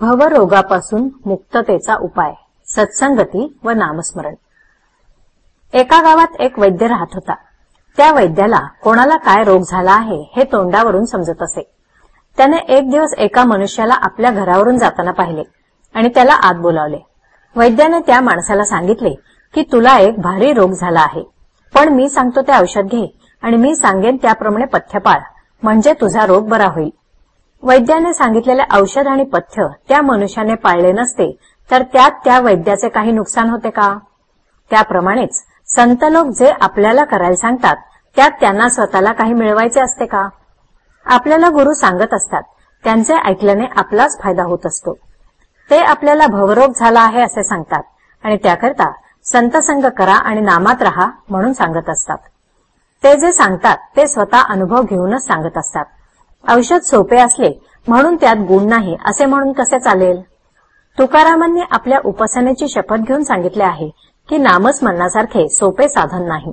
भवरोगापासून मुक्ततेचा उपाय सत्संगती व नामस्मरण. एका गावात एक वैद्य राहत होता. त्या वैद्याला कोणाला काय रोग झाला आहे हे तोंडावरून समजत असे. त्याने एक दिवस एका मनुष्याला आपल्या घरावरून जाताना पाहिले आणि त्याला आत बोलावले. वैद्याने त्या माणसाला सांगितले की तुला एक भारी रोग झाला आहे. पण मी सांगतो ते औषध घे आणि मी सांगेन त्याप्रमाणे पथ्य पाळ. म्हणजे तुझा रोग बरा होईल. वैद्याने सांगितलेले औषध आणि पथ्य त्या मनुष्याने पाळले नसते तर त्यात त्या वैद्याचे काही नुकसान होते का? त्याप्रमाणेच संत लोक जे आपल्याला करायला सांगतात त्यात त्यांना स्वतःला काही मिळवायचे असते का? आपल्याला गुरु सांगत असतात त्यांचे ऐकल्याने आपलाच फायदा होत असतो. ते आपल्याला भवरोग झाला आहे असे सांगतात आणि त्याकरता संत संग करा आणि नामात राहा म्हणून सांगत असतात. ते जे सांगतात ते स्वतः अनुभव घेऊनच सांगत असतात. औषध सोपे असले म्हणून त्यात गुण नाही असे म्हणून कसे चालेल? तुकारामांनी आपल्या उपासनेची शपथ घेऊन सांगितले आहे की नामस्मरणासारखे सोपे साधन नाही.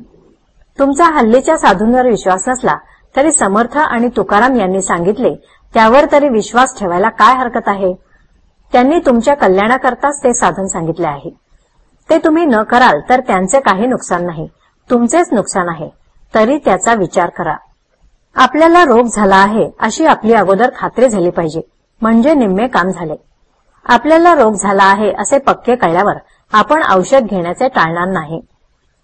तुमचा हल्लीच्या साधूंवर विश्वास नसला तरी समर्थ आणि तुकाराम यांनी सांगितले त्यावर तरी विश्वास ठेवायला काय हरकत आहे? त्यांनी तुमच्या कल्याणाकरताच ते साधन सांगितले आहे. ते तुम्ही न कराल तर त्यांचे काही नुकसान नाही. तुमचेच नुकसान आहे. तरी त्याचा विचार करा. आपल्याला रोग झाला आहे अशी आपली अगोदर खात्री झाली पाहिजे. म्हणजे निम्मे काम झाले. आपल्याला रोग झाला आहे असे पक्के कळल्यावर आपण औषध घेण्याचे टाळणार नाही.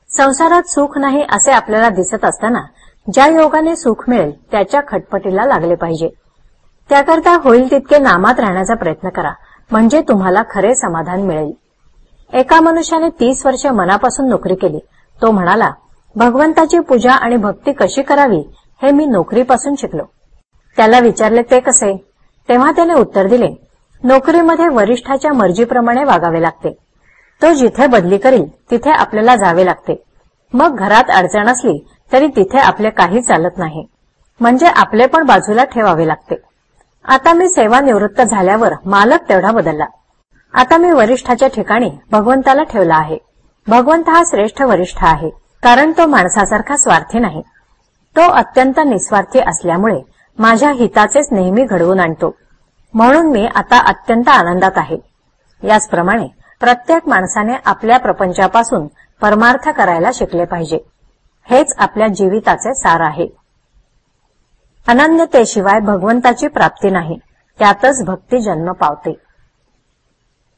संसारात सुख नाही असे आपल्याला दिसत असताना ज्या योगाने सुख मिळेल त्याच्या खटपटीला लागले पाहिजे. त्याकरता होईल तितके नामात राहण्याचा प्रयत्न करा म्हणजे तुम्हाला खरे समाधान मिळेल. एका मनुष्याने तीस वर्ष मनापासून नोकरी केली. तो म्हणाला भगवंताची पूजा आणि भक्ती कशी करावी हे मी नोकरीपासून शिकलो. त्याला विचारले ते कसे? तेव्हा त्याने उत्तर दिले नोकरीमध्ये वरिष्ठाच्या मर्जीप्रमाणे वागावे लागते. तो जिथे बदली करील तिथे आपल्याला जावे लागते. मग घरात अडचण असली तरी तिथे आपले काही चालत नाही. म्हणजे आपले पण बाजूला ठेवावे लागते. आता मी सेवानिवृत्त झाल्यावर मालक तेवढा बदलला. आता मी वरिष्ठाच्या ठिकाणी भगवंताला ठेवला आहे. भगवंत हा श्रेष्ठ वरिष्ठ आहे कारण तो माणसासारखा स्वार्थी नाही. तो अत्यंत निस्वार्थी असल्यामुळे माझ्या हिताचेच नेहमी घडवून आणतो. म्हणून मी आता अत्यंत आनंदात आहे. याचप्रमाणे प्रत्येक माणसाने आपल्या प्रपंचापासून परमार्थ करायला शिकले पाहिजे. हेच आपल्या जीविताचे सार आहे. अनन्यतेशिवाय भगवंताची प्राप्ती नाही. त्यातच भक्ती जन्म पावते.